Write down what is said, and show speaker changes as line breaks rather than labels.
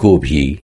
को भी